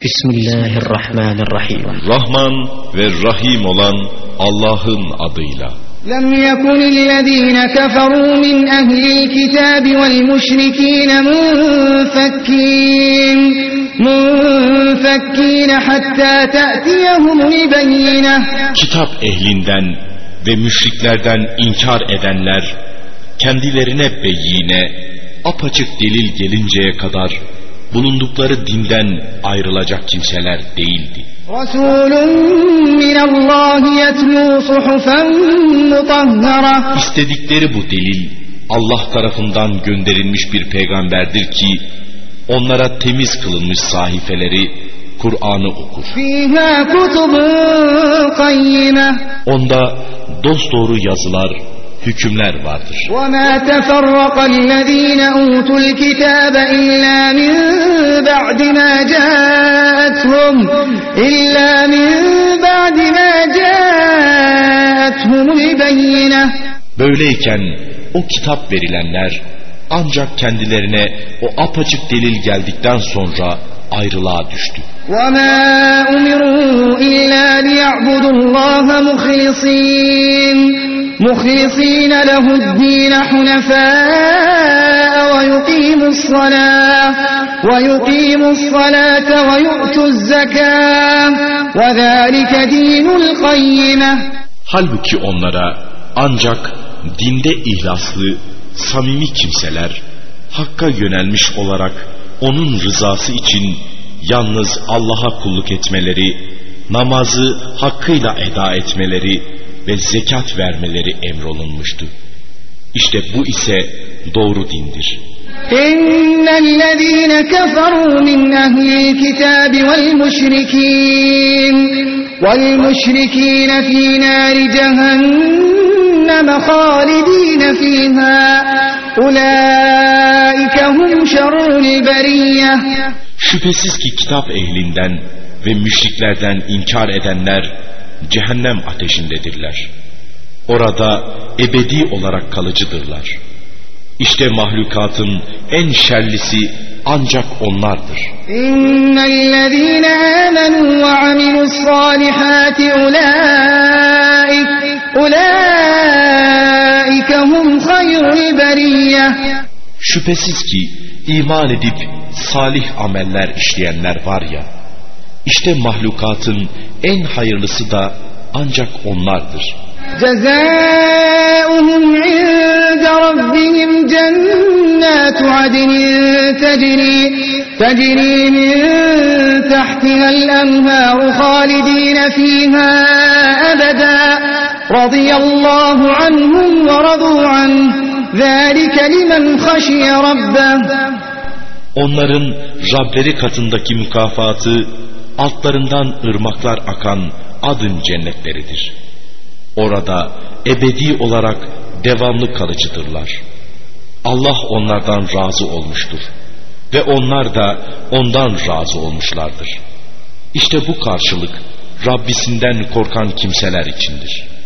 Bismillahirrahmanirrahim. Rahman ve Rahim olan Allah'ın adıyla. لم يكن الذين كفروا من أهل الكتاب والمشركين منفكين منفكين حتى تأتيهم البينة Kitap ehlinden ve müşriklerden inkar edenler kendilerine beyine apaçık delil gelinceye kadar bulundukları dinden ayrılacak kimseler değildi. İstedikleri bu delil Allah tarafından gönderilmiş bir peygamberdir ki onlara temiz kılınmış sahifeleri Kur'an'ı okur. Onda dosdoğru yazılar hükümler vardır. وما تفرق الذين أوتوا الكتاب إلا من بعد ما جاءتهم إلا من بعد ما جاءتهم البينة Böyleyken o kitap verilenler ancak kendilerine o apaçık delil geldikten sonra ayrılığa düştü. وما أمروا إلا ليعبدوا الله مخلصين مخلصين له الدين حنفاء ويقيموا الصلاة ويقيموا الصلاة ويؤتوا الزكاة وذلك دين القيمة Halbuki onlara ancak dinde ihlaslı, samimi kimseler, Hakk'a yönelmiş olarak onun rızası için yalnız Allah'a kulluk etmeleri, namazı hakkıyla eda etmeleri ve zekat vermeleri emrolunmuştu. İşte bu ise doğru dindir. إن الذين كفروا من أهل الكتاب والمشركين والمشركين في نار جهنم خالدين فيها أولئك هم شر البرية Şüphesiz ki kitap ehlinden ve müşriklerden inkar edenler cehennem ateşindedirler. Orada ebedi olarak kalıcıdırlar. İşte mahlukatın en şerlisi ancak onlardır. İnnellezîne âmenû ve amilussâlihâti ulâik ulâike hum hayrul beriyye. Şüphesiz ki iman edip salih ameller işleyenler var ya, işte mahlukatın en hayırlısı da ancak onlardır. جزاؤهم عند ربهم جنات عدن تجري تجري من تحتها الأنهار خالدين فيها أبدا رضي الله عنهم ورضوا عنه ذلك لمن خشي ربه Onların Rableri katındaki mükafatı altlarından ırmaklar akan adın cennetleridir. Orada ebedi olarak devamlı kalıcıdırlar. Allah onlardan razı olmuştur ve onlar da ondan razı olmuşlardır. İşte bu karşılık Rabbisinden korkan kimseler içindir.